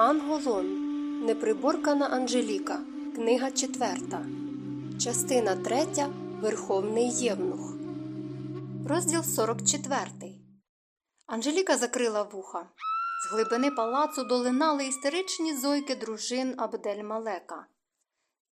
Анголон. Неприборкана Анжеліка. Книга четверта. Частина третя. Верховний Євнух. Розділ 44. Анжеліка закрила вуха. З глибини палацу долинали істеричні зойки дружин Абдель-Малека.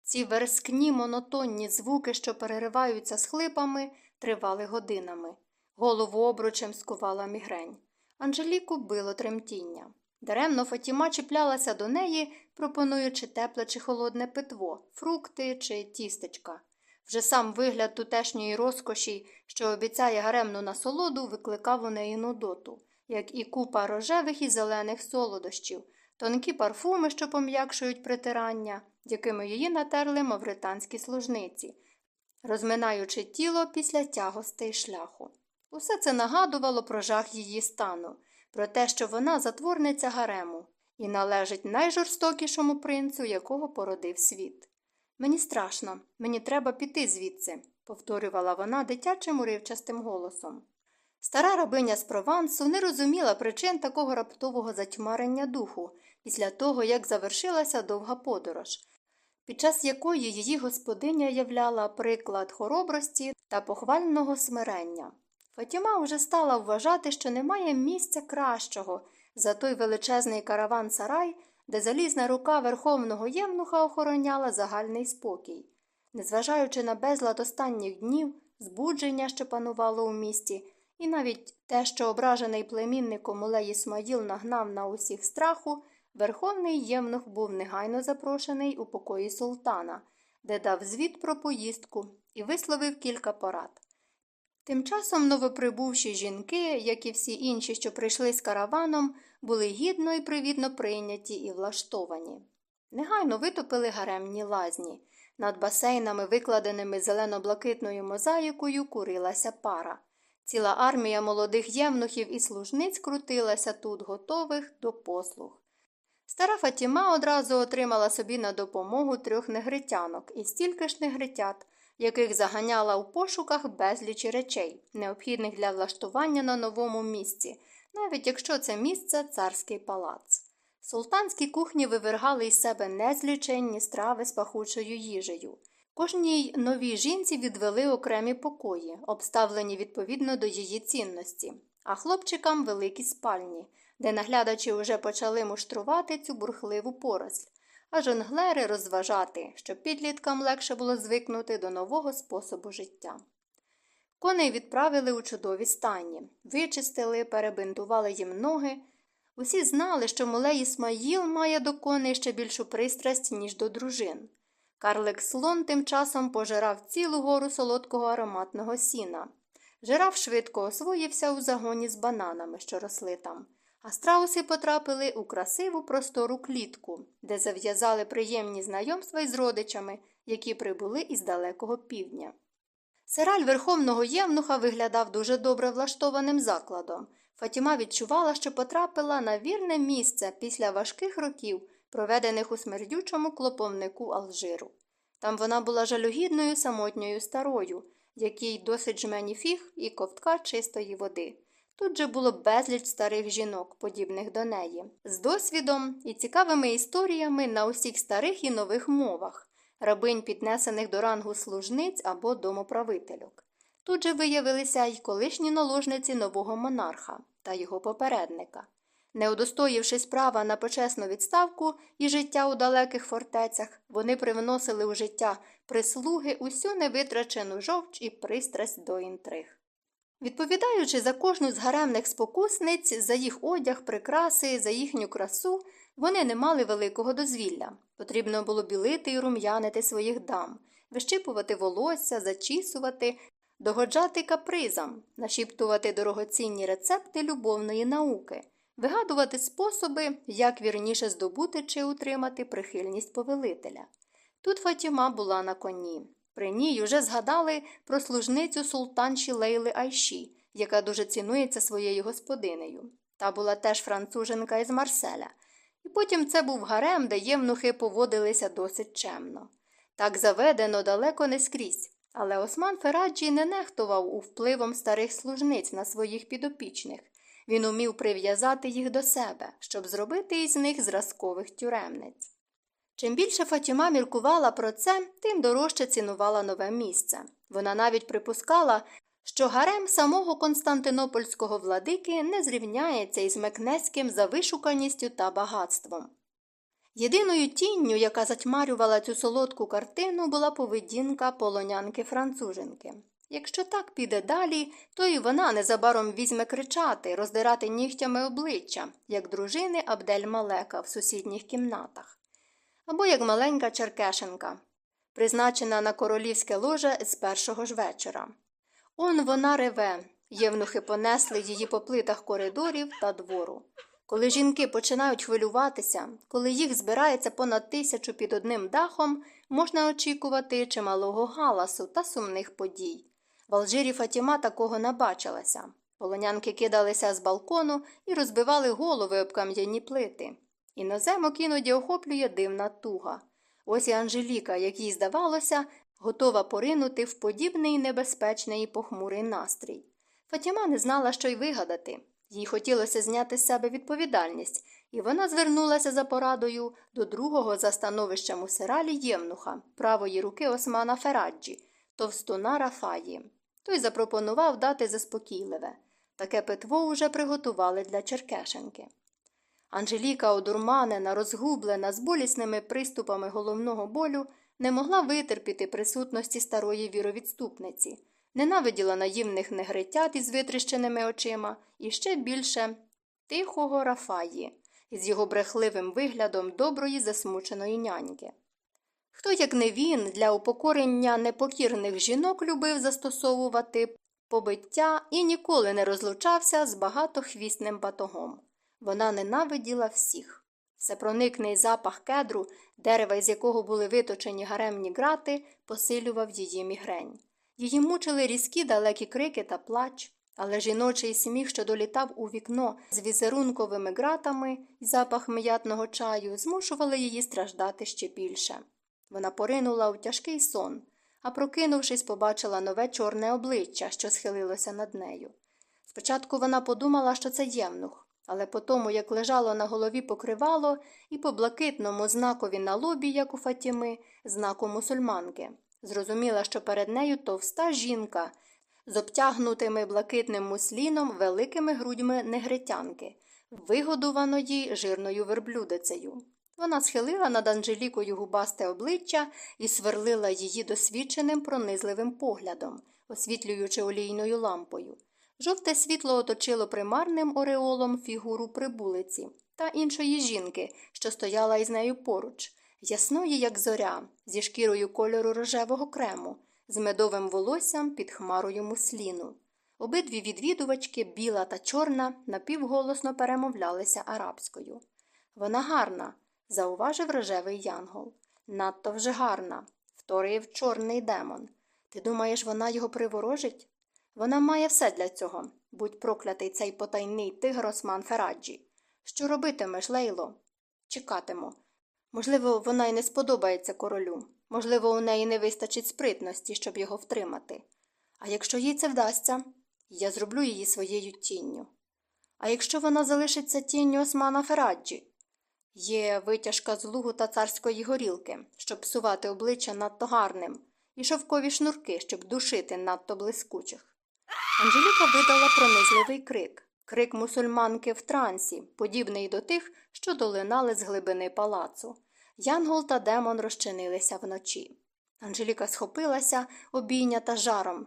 Ці верскні монотонні звуки, що перериваються з хлипами, тривали годинами. Голову обручем скувала мігрень. Анжеліку било тремтіння. Даремно Фатіма чіплялася до неї, пропонуючи тепле чи холодне питво, фрукти чи тістечка. Вже сам вигляд тутешньої розкоші, що обіцяє гаремну насолоду, викликав у неї нудоту, як і купа рожевих і зелених солодощів, тонкі парфуми, що пом'якшують притирання, якими її натерли мавританські служниці, розминаючи тіло після тягостей шляху. Усе це нагадувало про жах її стану про те, що вона затворниця гарему і належить найжорстокішому принцу, якого породив світ. Мені страшно, мені треба піти звідси, повторювала вона дитячим уривчастим голосом. Стара рабиня з Провансу не розуміла причин такого раптового затьмарення духу після того, як завершилася довга подорож, під час якої її господиня являла приклад хоробрості та похвального смирення. Фатіма вже стала вважати, що немає місця кращого за той величезний караван сарай, де залізна рука верховного євнуха охороняла загальний спокій. Незважаючи на безлад останніх днів, збудження, що панувало у місті, і навіть те, що ображений племінником Улей Ісмаїл нагнав на усіх страху, верховний євнух був негайно запрошений у покої султана, де дав звіт про поїздку і висловив кілька порад. Тим часом новоприбувші жінки, як і всі інші, що прийшли з караваном, були гідно і привітно прийняті і влаштовані. Негайно витопили гаремні лазні. Над басейнами, викладеними зелено-блакитною мозаїкою, курилася пара. Ціла армія молодих євнухів і служниць крутилася тут, готових до послуг. Стара Фатіма одразу отримала собі на допомогу трьох негритянок і стільки ж негритят – яких заганяла у пошуках безліч речей, необхідних для влаштування на новому місці, навіть якщо це місце царський палац. Султанські кухні вивергали із себе незліченні страви з пахучою їжею. Кожній новій жінці відвели окремі покої, обставлені відповідно до її цінності, а хлопчикам великі спальні, де наглядачі вже почали муштрувати цю бурхливу поросль, а жонглери розважати, щоб підліткам легше було звикнути до нового способу життя. Коней відправили у чудові стані, вичистили, перебинтували їм ноги. Усі знали, що Мулей Ісмаїл має до коней ще більшу пристрасть, ніж до дружин. Карлик слон тим часом пожирав цілу гору солодкого ароматного сіна. Жираф швидко освоївся у загоні з бананами, що росли там а страуси потрапили у красиву простору клітку, де зав'язали приємні знайомства із родичами, які прибули із далекого півдня. Сираль верховного євнуха виглядав дуже добре влаштованим закладом. Фатіма відчувала, що потрапила на вірне місце після важких років, проведених у смердючому клоповнику Алжиру. Там вона була жалюгідною самотньою старою, якій досить жмені фіг і ковтка чистої води. Тут же було безліч старих жінок, подібних до неї, з досвідом і цікавими історіями на усіх старих і нових мовах, рабинь, піднесених до рангу служниць або домоправительок. Тут же виявилися й колишні наложниці нового монарха та його попередника. Не удостоївшись права на почесну відставку і життя у далеких фортецях, вони привносили у життя прислуги усю невитрачену жовч і пристрасть до інтриг. Відповідаючи за кожну з гаремних спокусниць, за їх одяг, прикраси, за їхню красу, вони не мали великого дозвілля. Потрібно було білити і рум'янити своїх дам, вищипувати волосся, зачісувати, догоджати капризам, нашіптувати дорогоцінні рецепти любовної науки, вигадувати способи, як вірніше здобути чи утримати прихильність повелителя. Тут Фатіма була на коні. При ній уже згадали про служницю султанші Лейли Айші, яка дуже цінується своєю господинею. Та була теж француженка із Марселя. І потім це був гарем, де євнухи поводилися досить чемно. Так заведено далеко не скрізь. Але Осман Фераджі не нехтував у впливом старих служниць на своїх підопічних. Він умів прив'язати їх до себе, щоб зробити із них зразкових тюремниць. Чим більше Фатіма міркувала про це, тим дорожче цінувала нове місце. Вона навіть припускала, що гарем самого Константинопольського владики не зрівняється із Мекнеським за вишуканістю та багатством. Єдиною тінню, яка затьмарювала цю солодку картину, була поведінка полонянки француженки. Якщо так піде далі, то і вона незабаром візьме кричати, роздирати нігтями обличчя, як дружини Абдель Малека в сусідніх кімнатах, або як маленька Черкешенка, призначена на королівське ложе з першого ж вечора. Он вона реве, євнухи понесли її по плитах коридорів та двору. Коли жінки починають хвилюватися, коли їх збирається понад тисячу під одним дахом, можна очікувати чималого галасу та сумних подій. В Алжирі Фатіма такого не бачилася. Полонянки кидалися з балкону і розбивали голови об кам'яні плити. Іноземок іноді охоплює дивна туга. Ось і Анжеліка, як їй здавалося, готова поринути в подібний небезпечний і похмурий настрій. Фатіма не знала, що й вигадати. Їй хотілося зняти з себе відповідальність, і вона звернулася за порадою до другого за становищем у сиралі Євнуха, правої руки Османа Фераджі, товстуна Рафаї. Той запропонував дати заспокійливе. Таке питво уже приготували для Черкешенки. Анжеліка, одурманена, розгублена, з болісними приступами головного болю, не могла витерпіти присутності старої віровідступниці, ненавиділа наївних негритят із витріщеними очима і ще більше тихого Рафаї із його брехливим виглядом доброї засмученої няньки. Хто, як не він, для упокорення непокірних жінок любив застосовувати побиття і ніколи не розлучався з багатохвісним батогом. Вона ненавиділа всіх. Всепроникний запах кедру, дерева, із якого були виточені гаремні грати, посилював її мігрень. Її мучили різкі далекі крики та плач, але жіночий сміх, що долітав у вікно з візерунковими ґратами і запах м'ятного чаю, змушували її страждати ще більше. Вона поринула у тяжкий сон, а прокинувшись, побачила нове чорне обличчя, що схилилося над нею. Спочатку вона подумала, що це євнух, але по тому, як лежало на голові покривало, і по блакитному знакові на лобі, як у Фатіми, знаку мусульманки, зрозуміла, що перед нею товста жінка з обтягнутими блакитним мусліном великими грудьми негритянки, вигодуваної жирною верблюдицею. Вона схилила над Анжелікою губасте обличчя і сверлила її досвідченим пронизливим поглядом, освітлюючи олійною лампою. Жовте світло оточило примарним ореолом фігуру прибулиці та іншої жінки, що стояла із нею поруч, ясної, як зоря, зі шкірою кольору рожевого крему, з медовим волоссям під хмарою мусліну. Обидві відвідувачки, біла та чорна, напівголосно перемовлялися арабською. Вона гарна, зауважив рожевий янгол. Надто вже гарна, вторив чорний демон. Ти думаєш, вона його приворожить? Вона має все для цього. Будь проклятий цей потайний тигр Осман Фераджі. Що робитимеш, Лейло? Чекатиму. Можливо, вона й не сподобається королю. Можливо, у неї не вистачить спритності, щоб його втримати. А якщо їй це вдасться, я зроблю її своєю тінню. А якщо вона залишиться тінню Османа Фераджі? Є витяжка з лугу та царської горілки, щоб псувати обличчя надто гарним, і шовкові шнурки, щоб душити надто блискучих. Анжеліка видала пронизливий крик крик мусульманки в трансі, подібний до тих, що долинали з глибини палацу. Янгол та демон розчинилися вночі. Анжеліка схопилася, обійнята жаром.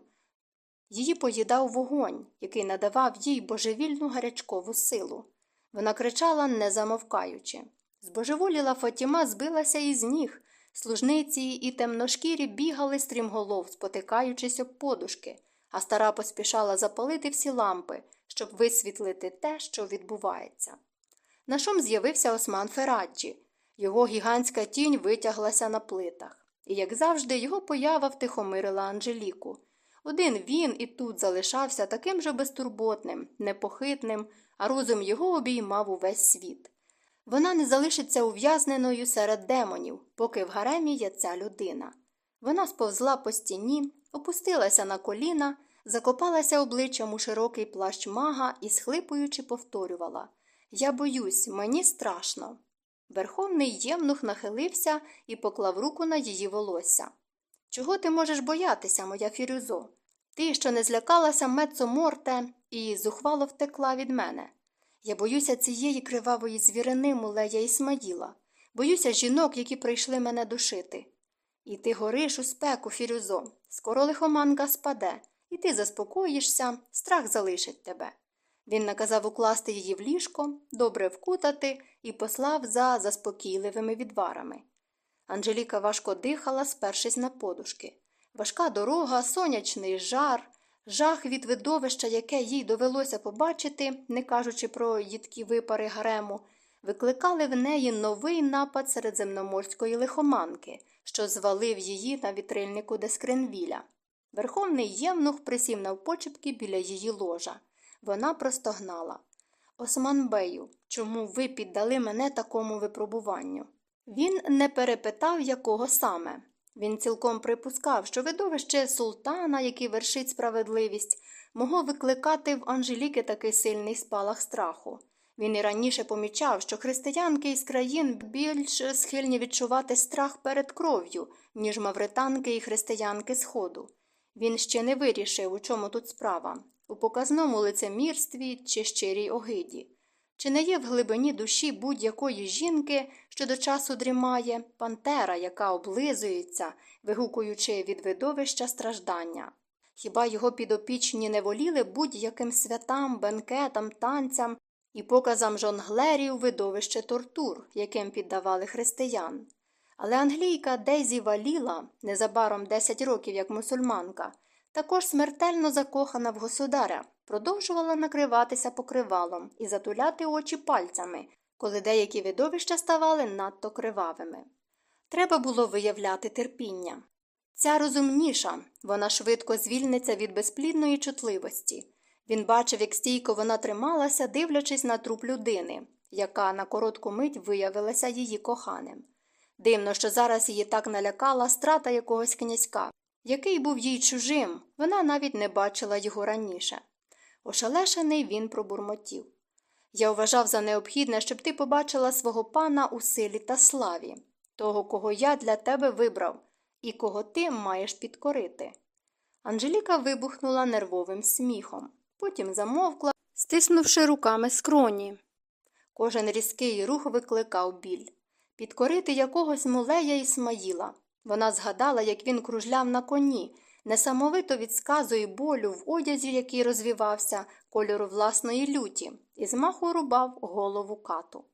Її поїдав вогонь, який надавав їй божевільну гарячкову силу. Вона кричала, не замовкаючи. Збожеволіла Фатіма збилася із ніг. Служниці і темношкірі бігали стрімголов, спотикаючись об подушки, а стара поспішала запалити всі лампи, щоб висвітлити те, що відбувається. На шум з'явився Осман Фераджі. Його гігантська тінь витяглася на плитах, і, як завжди, його поява втихомирила Анжеліку. Один він і тут залишався таким же безтурботним, непохитним, а розум його обіймав увесь світ. Вона не залишиться ув'язненою серед демонів, поки в гаремі є ця людина. Вона сповзла по стіні, опустилася на коліна, закопалася обличчям у широкий плащ мага і, схлипуючи, повторювала Я боюсь, мені страшно. Верховний євнух нахилився і поклав руку на її волосся. Чого ти можеш боятися, моя фірюзо? Ти, що не злякалася Мецо Морте і зухвало втекла від мене. Я боюся цієї кривавої звірини мулея Ісмаїла, боюся жінок, які прийшли мене душити. І ти гориш у спеку, фірюзо, скоро лихоманка спаде, і ти заспокоїшся, страх залишить тебе. Він наказав укласти її в ліжко, добре вкутати і послав за заспокійливими відварами. Анжеліка важко дихала, спершись на подушки. Важка дорога, сонячний жар, жах від видовища, яке їй довелося побачити, не кажучи про їдкі випари гарему, викликали в неї новий напад середземноморської лихоманки, що звалив її на вітрильнику Дескренвіля. Верховний євнух присів навпочепки біля її ложа. Вона простогнала. Османбею, чому ви піддали мене такому випробуванню? Він не перепитав, якого саме. Він цілком припускав, що видовище султана, який вершить справедливість, могло викликати в Анжеліки такий сильний спалах страху. Він і раніше помічав, що християнки із країн більш схильні відчувати страх перед кров'ю, ніж мавританки і християнки Сходу. Він ще не вирішив, у чому тут справа у показному лицемірстві чи щирій огиді. Чи не є в глибині душі будь-якої жінки, що до часу дрімає, пантера, яка облизується, вигукуючи від видовища страждання? Хіба його підопічні не воліли будь-яким святам, бенкетам, танцям і показам жонглерів видовище тортур, яким піддавали християн? Але англійка Дейзі Валіла, незабаром 10 років як мусульманка, також смертельно закохана в государя, продовжувала накриватися покривалом і затуляти очі пальцями, коли деякі видовища ставали надто кривавими. Треба було виявляти терпіння. Ця розумніша, вона швидко звільниться від безплідної чутливості. Він бачив, як стійко вона трималася, дивлячись на труп людини, яка на коротку мить виявилася її коханим. Дивно, що зараз її так налякала страта якогось князька, який був їй чужим, вона навіть не бачила його раніше. Ошалешений він пробурмотів. Я вважав за необхідне, щоб ти побачила свого пана у силі та славі, того, кого я для тебе вибрав, і кого ти маєш підкорити. Анжеліка вибухнула нервовим сміхом, потім замовкла, стиснувши руками скроні. Кожен різкий рух викликав біль. Підкорити якогось мулея Ісмаїла. Вона згадала, як він кружляв на коні, несамовито від сказу і болю в одязі, який розвівався, кольору власної люті, і змаху рубав голову кату.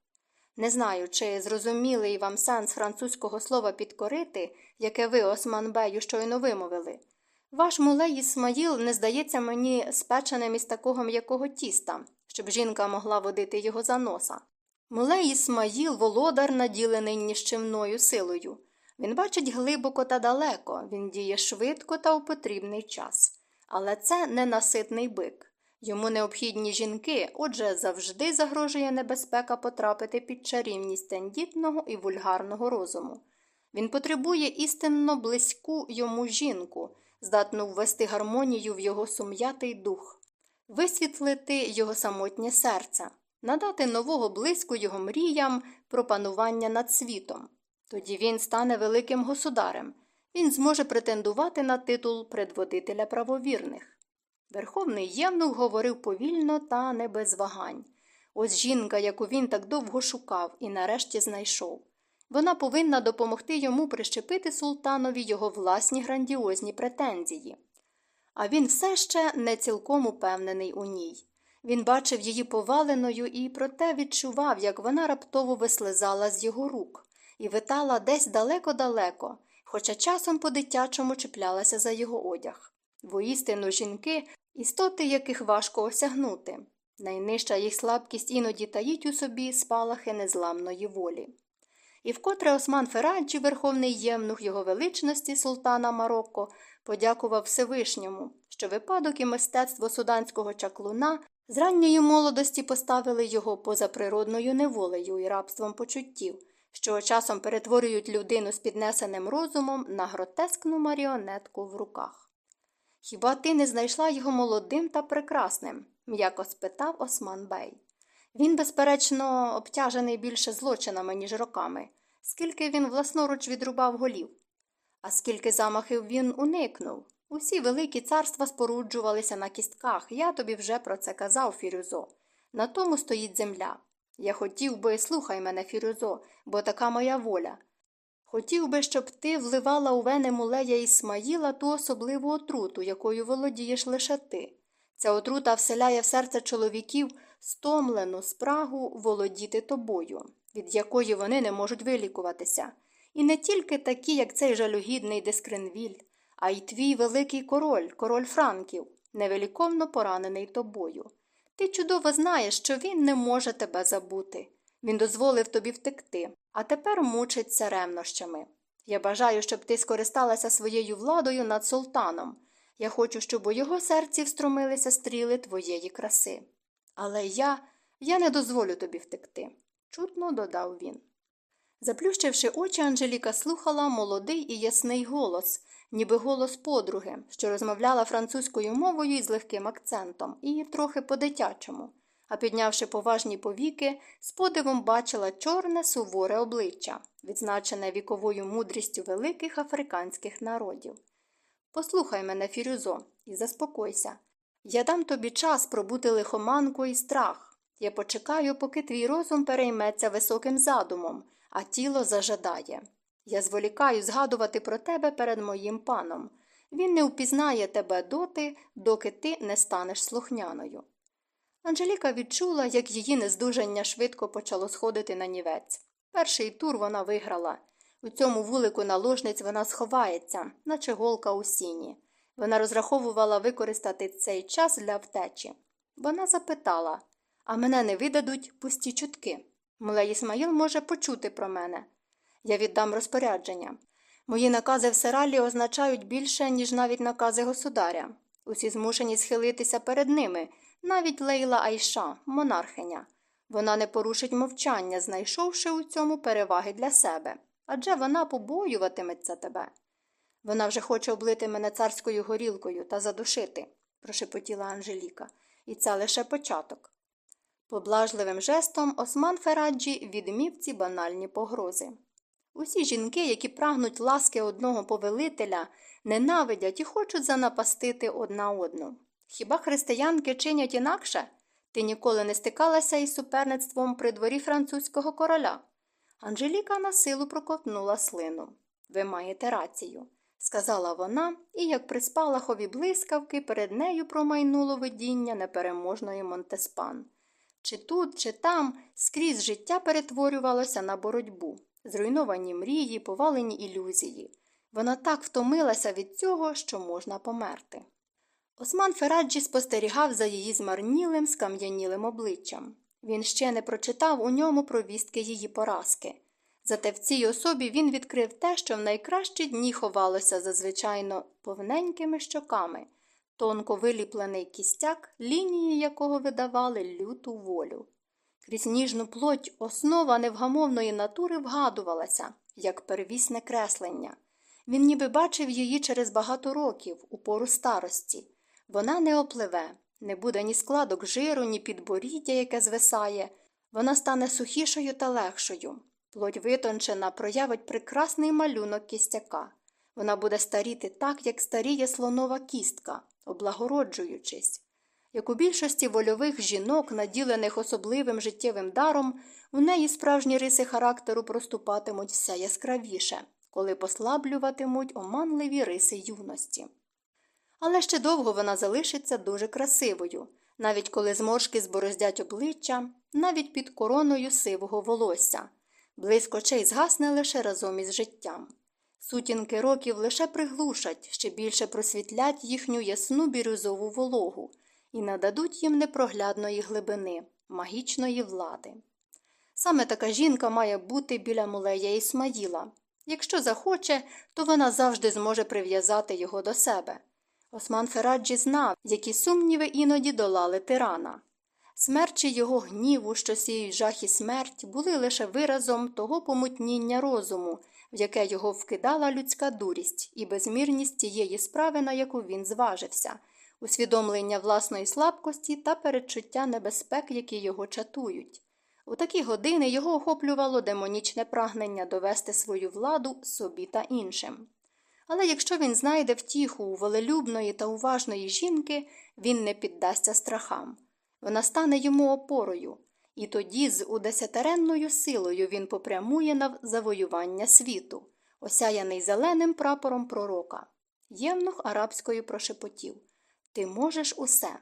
Не знаю, чи зрозумілий вам сенс французького слова підкорити, яке ви, Османбею, щойно вимовили. Ваш мулей Ісмаїл не здається мені спеченим із такого м'якого тіста, щоб жінка могла водити його за носа. Мулей Ісмаїл володар, наділений ніщівною силою. Він бачить глибоко та далеко, він діє швидко та у потрібний час. Але це ненаситний бик. Йому необхідні жінки, отже, завжди загрожує небезпека потрапити під чарівність тендітного і вульгарного розуму. Він потребує істинно близьку йому жінку, здатну ввести гармонію в його сум'ятий дух, висвітлити його самотнє серце, надати нового блиску його мріям про панування над світом. Тоді він стане великим государем, він зможе претендувати на титул предводителя правовірних. Верховний євнух говорив повільно та не без вагань. Ось жінка, яку він так довго шукав і нарешті знайшов. Вона повинна допомогти йому прищепити султанові його власні грандіозні претензії. А він все ще не цілком упевнений у ній. Він бачив її поваленою і проте відчував, як вона раптово вислизала з його рук і витала десь далеко-далеко, хоча часом по дитячому чіплялася за його одяг. Воістину жінки, істоти яких важко осягнути. Найнижча їх слабкість іноді таїть у собі спалахи незламної волі. І вкотре Осман Фераджі, верховний євнух його величності султана Марокко, подякував Всевишньому, що випадок і мистецтво суданського чаклуна з ранньої молодості поставили його поза природною неволею і рабством почуттів, що часом перетворюють людину з піднесеним розумом на гротескну маріонетку в руках. Хіба ти не знайшла його молодим та прекрасним? м'яко спитав Осман Бей. Він, безперечно, обтяжений більше злочинами, ніж роками, скільки він власноруч відрубав голів. А скільки замахів він уникнув. Усі великі царства споруджувалися на кістках, я тобі вже про це казав, Фірюзо. На тому стоїть земля. Я хотів би, слухай мене, Фірюзо, бо така моя воля. Хотів би, щоб ти вливала у вени мулея Ісмаїла ту особливу отруту, якою володієш лише ти. Ця отрута вселяє в серце чоловіків стомлену спрагу володіти тобою, від якої вони не можуть вилікуватися. І не тільки такі, як цей жалюгідний Дескренвіль, а й твій великий король, король Франків, невеликовно поранений тобою. Ти чудово знаєш, що він не може тебе забути. Він дозволив тобі втекти, а тепер мучиться ревнощами. Я бажаю, щоб ти скористалася своєю владою над султаном. Я хочу, щоб у його серці встромилися стріли твоєї краси. Але я, я не дозволю тобі втекти, чутно додав він. Заплющивши очі, Анжеліка слухала молодий і ясний голос, ніби голос подруги, що розмовляла французькою мовою із легким акцентом, і трохи по-дитячому, а піднявши поважні повіки, з подивом бачила чорне суворе обличчя, відзначене віковою мудрістю великих африканських народів. Послухай мене, Фірюзо, і заспокойся. Я дам тобі час пробути лихоманку і страх. Я почекаю, поки твій розум перейметься високим задумом, а тіло зажадає. Я зволікаю згадувати про тебе перед моїм паном. Він не впізнає тебе доти, доки ти не станеш слухняною. Анжеліка відчула, як її нездужання швидко почало сходити на нівець. Перший тур вона виграла. У цьому вулику наложниць вона сховається, наче голка у сіні. Вона розраховувала використати цей час для втечі. Вона запитала а мене не видадуть пусті чутки. Мулей Ісмаїл може почути про мене. Я віддам розпорядження. Мої накази в Сералі означають більше, ніж навіть накази государя. Усі змушені схилитися перед ними, навіть Лейла Айша, монархиня. Вона не порушить мовчання, знайшовши у цьому переваги для себе. Адже вона побоюватиметься тебе. Вона вже хоче облити мене царською горілкою та задушити, прошепотіла Анжеліка, і це лише початок. Поблажливим жестом Осман Фераджі відмів ці банальні погрози. Усі жінки, які прагнуть ласки одного повелителя, ненавидять і хочуть занапастити одна одну. Хіба християнки чинять інакше? Ти ніколи не стикалася із суперництвом при дворі французького короля. Анжеліка на силу проковтнула слину. Ви маєте рацію, сказала вона, і, як при спалахові блискавки, перед нею промайнуло видіння непереможної Монтеспан. Чи тут, чи там скрізь життя перетворювалося на боротьбу, зруйновані мрії, повалені ілюзії. Вона так втомилася від цього, що можна померти. Осман Фераджі спостерігав за її змарнілим, скам'янілим обличчям. Він ще не прочитав у ньому провістки її поразки. Зате в цій особі він відкрив те, що в найкращі дні ховалося зазвичайно повненькими щоками, тонко виліплений кістяк, лінії якого видавали люту волю. Крізь ніжну плоть основа невгамовної натури вгадувалася, як первісне креслення. Він ніби бачив її через багато років, у пору старості. Вона не опливе, не буде ні складок жиру, ні підборіддя, яке звисає. Вона стане сухішою та легшою. Плоть витончена проявить прекрасний малюнок кістяка. Вона буде старіти так, як старіє слонова кістка, облагороджуючись. Як у більшості вольових жінок, наділених особливим життєвим даром, у неї справжні риси характеру проступатимуть все яскравіше, коли послаблюватимуть оманливі риси юності. Але ще довго вона залишиться дуже красивою, навіть коли зморшки збороздять обличчя, навіть під короною сивого волосся, блиск очей згасне лише разом із життям. Сутінки років лише приглушать, ще більше просвітлять їхню ясну бірюзову вологу і нададуть їм непроглядної глибини, магічної влади. Саме така жінка має бути біля мулея Ісмаїла. Якщо захоче, то вона завжди зможе прив'язати його до себе. Осман Фераджі знав, які сумніви іноді долали тирана. Смерчі його гніву, що сіють жах і смерть, були лише виразом того помутніння розуму, в яке його вкидала людська дурість і безмірність тієї справи, на яку він зважився, усвідомлення власної слабкості та передчуття небезпек, які його чатують. У такі години його охоплювало демонічне прагнення довести свою владу собі та іншим. Але якщо він знайде втіху у волелюбної та уважної жінки, він не піддасться страхам. Вона стане йому опорою, і тоді з удесятеренною силою він попрямує на завоювання світу, осяяний зеленим прапором пророка. Євнух арабською прошепотів Ти можеш усе.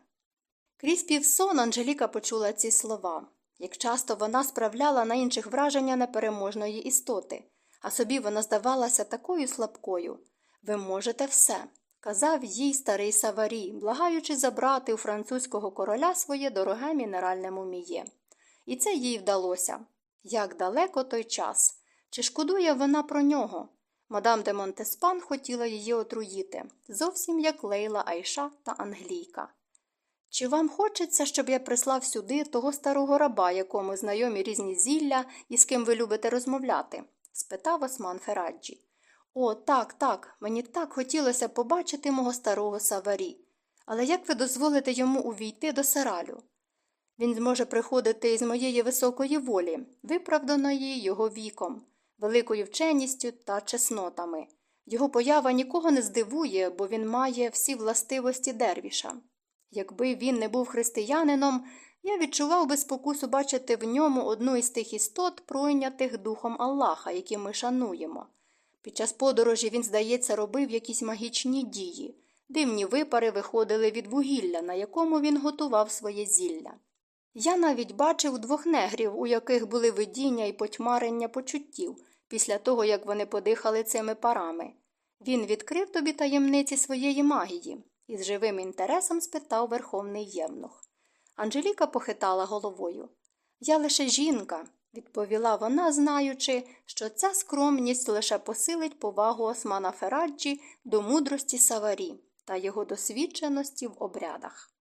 Крізь півсон Анжеліка почула ці слова. Як часто вона справляла на інших враження непереможної істоти, а собі вона здавалася такою слабкою. Ви можете все, казав їй старий Саварій, благаючи забрати у французького короля своє дороге мінеральне муміє. І це їй вдалося. Як далеко той час. Чи шкодує вона про нього? Мадам де Монтеспан хотіла її отруїти, зовсім як Лейла Айша та Англійка. Чи вам хочеться, щоб я прислав сюди того старого раба, якому знайомі різні зілля і з ким ви любите розмовляти? спитав Осман Фераджі. О, так, так, мені так хотілося побачити мого старого Саварі. Але як ви дозволите йому увійти до саралю? Він зможе приходити із моєї високої волі, виправданої його віком, великою вченістю та чеснотами. Його поява нікого не здивує, бо він має всі властивості дервіша. Якби він не був християнином, я відчував би спокусу бачити в ньому одну із тих істот, пройнятих духом Аллаха, які ми шануємо. Під час подорожі він, здається, робив якісь магічні дії. Дивні випари виходили від вугілля, на якому він готував своє зілля. Я навіть бачив двох негрів, у яких були видіння і потьмарення почуттів, після того, як вони подихали цими парами. Він відкрив тобі таємниці своєї магії і з живим інтересом спитав верховний євнух. Анжеліка похитала головою. Я лише жінка, відповіла вона, знаючи, що ця скромність лише посилить повагу Османа Фераджі до мудрості Саварі та його досвідченості в обрядах.